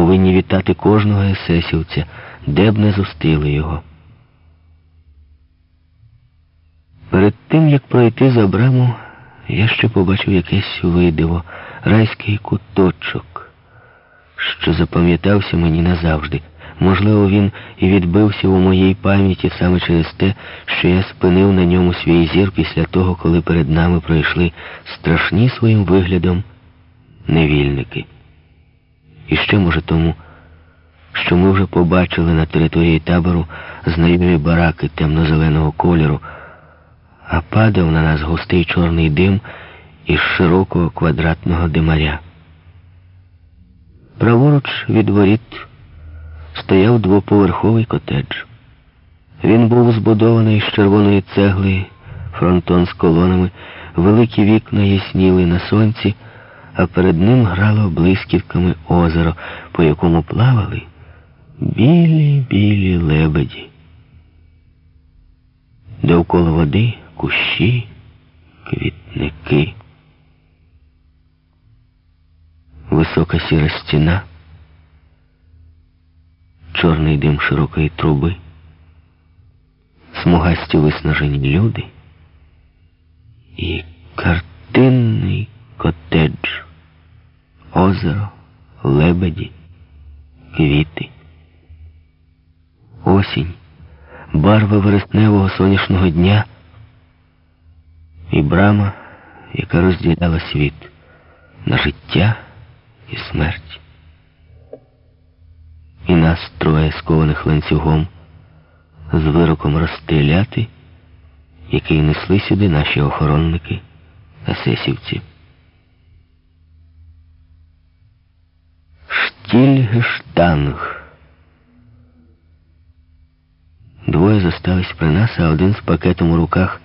повинні вітати кожного есесівця, де б не зустріли його. Перед тим, як пройти за браму, я ще побачив якесь видиво, райський куточок, що запам'ятався мені назавжди. Можливо, він і відбився у моїй пам'яті саме через те, що я спинив на ньому свій зір після того, коли перед нами пройшли страшні своїм виглядом невільники. І ще, може, тому, що ми вже побачили на території табору знайомі бараки темно-зеленого кольору, а падав на нас густий чорний дим із широкого квадратного димаря. Праворуч від воріт стояв двоповерховий котедж. Він був збудований з червоної цегли, фронтон з колонами, великі вікна ясніли на сонці, а перед ним грало блисківками озеро, по якому плавали білі-білі лебеді. Довкола води кущі, квітники. Висока сіра стіна чорний дим широкої труби, смугасті виснажені люди і котедж, озеро, лебеді, квіти. Осінь, барви вересневого сонячного дня і брама, яка розділяла світ на життя і смерть і нас троє скованих ланцюгом з вироком розстріляти, який несли сюди наші охоронники асесівці. Штільгештанг. Двоє зостались при нас, а один з пакетом у руках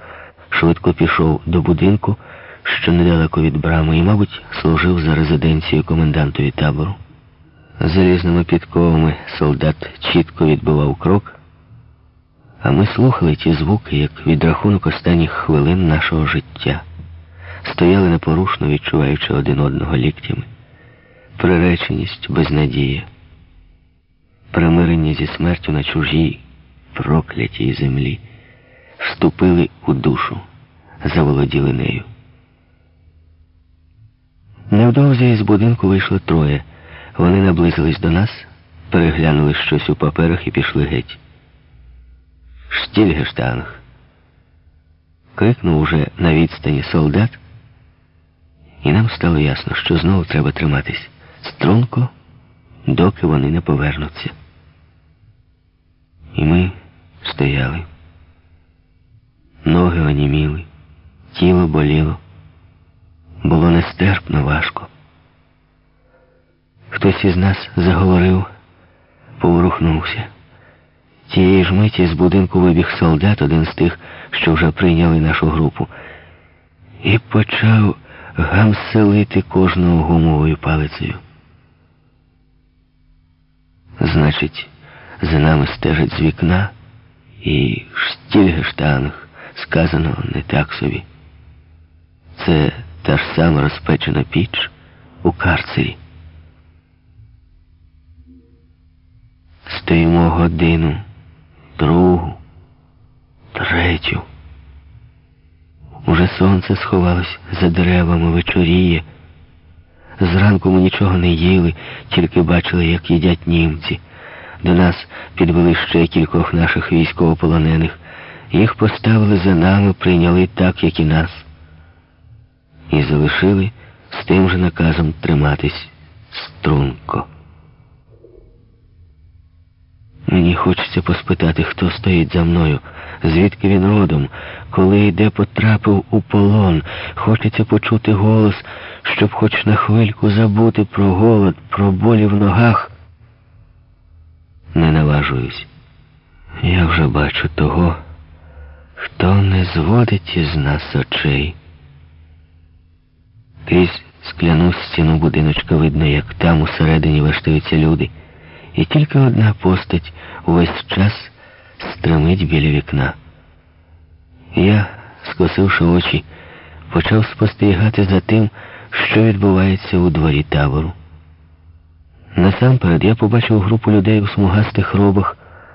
швидко пішов до будинку, що недалеко від брами, і, мабуть, служив за резиденцією комендантові табору. Залізними підковами солдат чітко відбивав крок, а ми слухали ті звуки, як відрахунок останніх хвилин нашого життя, стояли непорушно, відчуваючи один одного ліктями, приреченість, безнадія, примирення зі смертю на чужій, проклятій землі, вступили у душу, заволоділи нею. Невдовзі із будинку вийшло троє. Вони наблизились до нас, переглянули щось у паперах і пішли геть. Штільгештанг. Крикнув уже на відстані солдат, і нам стало ясно, що знову треба триматись струнко, доки вони не повернуться. І ми стояли. Ноги оніміли, тіло боліло. Було нестерпно важко. Хтось із нас заговорив, поворухнувся. Тієї ж миті з будинку вибіг солдат, один з тих, що вже прийняли нашу групу, і почав гамселити кожного гумовою палицею. Значить, за нами стежить з вікна і штільгештанг сказано не так собі. Це та ж сама розпечена піч у карцері. Стоїмо годину, другу, третю. Уже сонце сховалось за деревами вечоріє. Зранку ми нічого не їли, тільки бачили, як їдять німці. До нас підвели ще кількох наших військовополонених. Їх поставили за нами, прийняли так, як і нас. І залишили з тим же наказом триматись струнко. Мені хочеться поспитати, хто стоїть за мною, звідки він родом, коли і де потрапив у полон. Хочеться почути голос, щоб хоч на хвильку забути про голод, про болі в ногах. Не наважуюсь. Я вже бачу того, хто не зводить із нас очей. Крізь скляну стіну будиночка видно, як там усередині вештаються люди. І тільки одна постать увесь час стримить біля вікна. Я, скосивши очі, почав спостерігати за тим, що відбувається у дворі табору. Насамперед я побачив групу людей у смугастих робах,